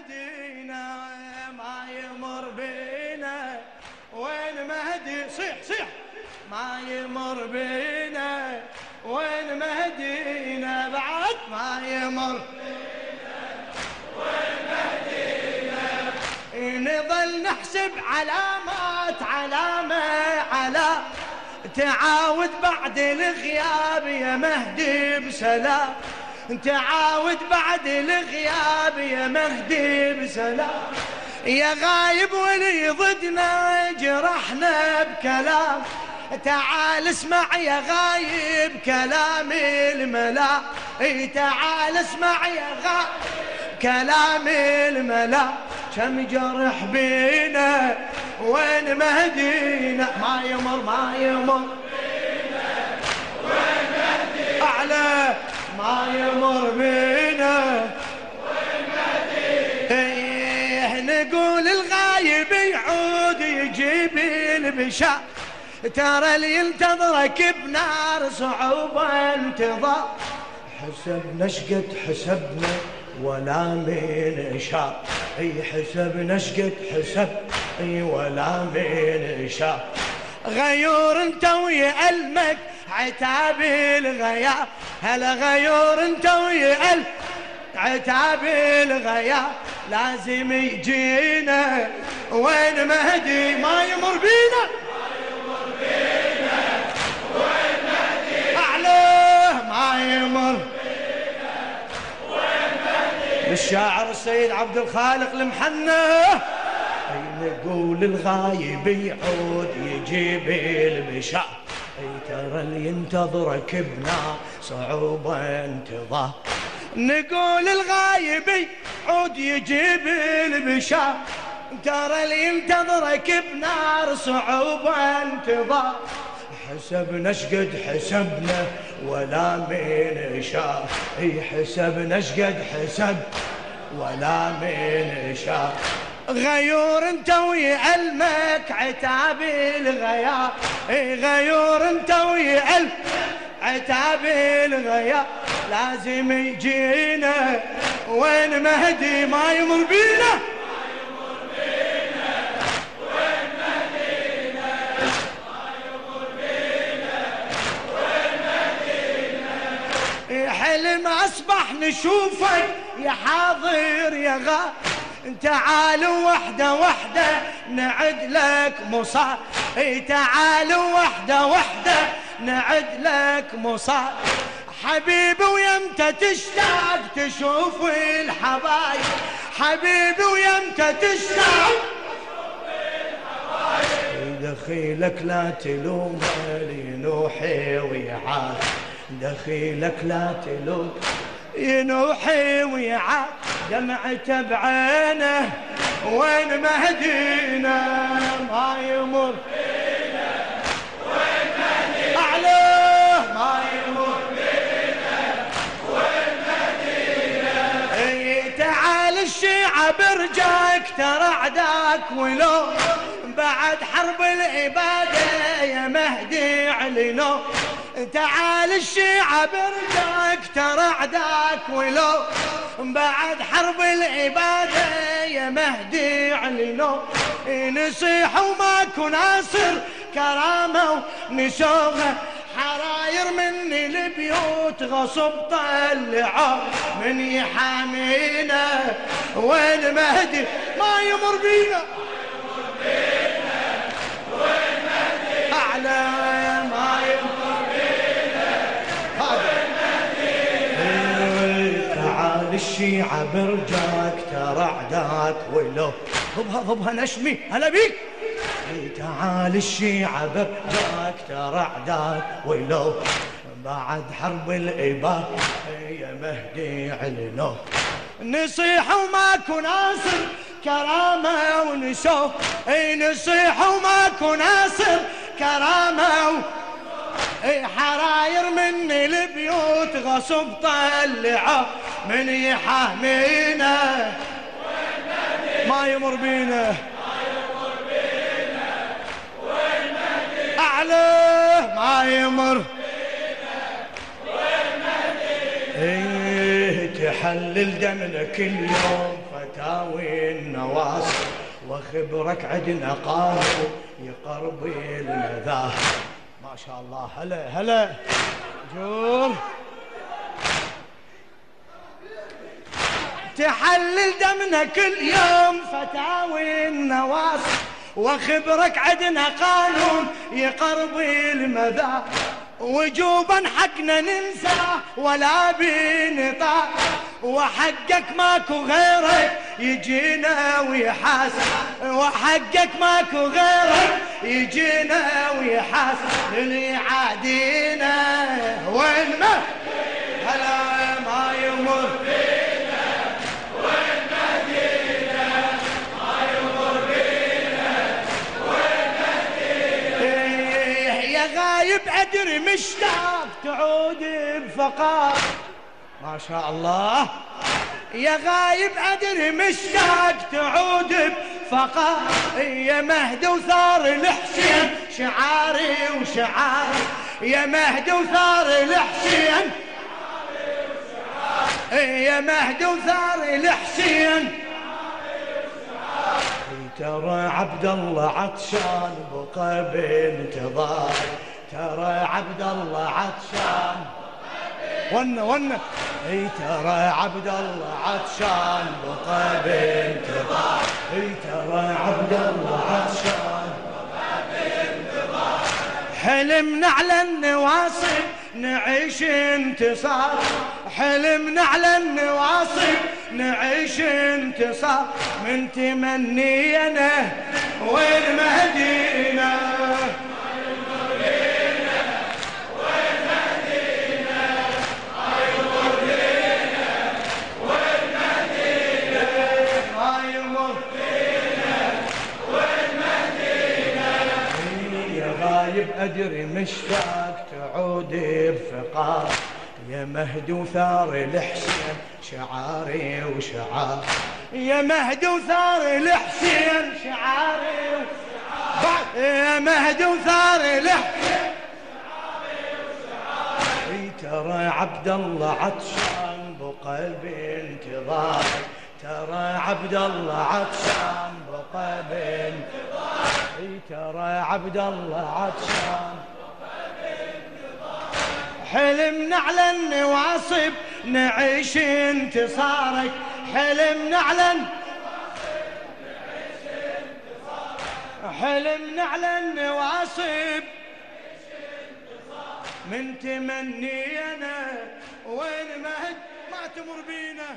مهدينا ما يمر بينا. وين مهدي؟ صيح صيح. ما يمر بينا. وين مهدينا؟ بعد ما يمر نظل نحسب علامات علامة على تعاود بعد الغياب. يا مهدي بسلام. تعاود بعد الغياب يا مهدي بسلام. يا غايب ولي ضدنا جرحنا بكلام. تعال اسمع يا غايب كلام الملا تعال اسمع يا غايب كلام الملا كم جرح بينا وين مهدينا؟ ما يمر ما يمر. أعلى ما يمر بينا. إيه نقول الغايب يعود يجيب البشار ترى اللي ينتظرك بنار صعوبة انتظار. حسبنا شقد حسبنا ولا من شاء. أي حسبنا شقد حسب أي ولا من شاء. غيور انت ويألمك عتاب الغياب هلا غيور انت ويألمك عتاب الغياب لازم يجينا. وين مهدي؟ ما يمر بينا. أعلاه ما يمر الشاعر السيد عبد الخالق المحنى نقول الغايب يعود يجيب البشار أي ترى اللي ينتظرك بنا. صعوبة انتظار. نقول الغايب يعود يجيب البشار ترى اللي ينتظرك بنار صعوبة انتظار. حسبنا شقد حسبنا ولا من شاء إي حسبنا شقد حسب ولا من شاء غيور انت ويألمك عتاب الغياب إي غيور انت ويألمك عتاب الغياب لازم يجينا. وين مهدي؟ ما يمر بينا. حلم أصبح نشوفك يا حاضر يا غا. تعال وحدة وحدة نعد لك مصاب تعال وحدة وحدة نعد لك مصاب حبيبي ويمتى تشتاق تشوف الحبايب. حبيبي ويمتى تشتاق دخيلك لا تلوم لنوحي ويعاد. دخيلك لا تلوم ينوحي ويعاد. دمعته بعينه وين مهدينا؟ ما يمر. برجاك ترى عداك ولو بعد حرب العبادة يا مهدي علنو تعال الشيعة برجاك ترى عداك ولو بعد حرب العبادة يا مهدي علنو نصيح وماكو ناصر كرامة ونسوها حراير مني البيوت غصب طلعوا من يحامينا وين مهدي؟ ما يمر بينا. أعلى ما يمر بينا. تعال الشيعة برجاك ترى عداك ولو ضبها ضبها نشمي هلا بيك. تعال الشيعة برجاك ترى عداك ولو بعد حرب الإباء يا مهدي علنو. نصيح وماكو ناصر كرامة ونسوه إي نصيح وماكو ناصر كرامة و... إي حراير من البيوت غصب طلعوا. من يحامينا ما يمر بينا. يمر. إيه تحلل دمنا كل يوم فتاوي النواصي وخبرك عدنا قاموا يقربي المذاهب ما شاء الله. هلا هلا. جور. تحلل دمنا كل يوم فتاوي النواصي وخبرك عدنا قانون يقربي المذاهب وجوبا حقنا ننسى ولا بنطاق. وحقك ماكو غيرك يجينا ويحاسب وحقك ماكو غيرك يجينا ويحاسب اللي عادينا وين ما. هلا. يا غايب ادري مشتاق تعود بفقار. ما شاء الله. يا غايب ادري مشتاق تعود بفقار. يا مهدي وثار الحسين شعاري وشعاري يا مهدي وثار الحسين يا مهدي وثار الحسين ترى عبد الله عطشان بقى بانتظار. ترى عبد الله عطشان ون ون اي ترى عبد الله عطشان بقى بانتظار. اي ترى عبد الله عطشان حلمنا على النواصب نعيش انتصار. حلمنا على النواصب نعيش انتصار من تمنينا وين مهدينا؟ ادري مشتاق تعود بفقار يا مهدي وثار الحسين شعاري وشعار. يا مهدي وثار الحسين شعاري وشعار. يا مهدي وثار الحسين اي ترى عبد الله عطشان بقلبي انتظارك ترى عبد الله عطشان بقلبي انتظارك اي ترى عبد الله عطشان حلمنا على النواصب نعيش انتصارك. حلمنا على حلمنا على النواصب من تمنينا وين مهد؟ ما تمر بينا.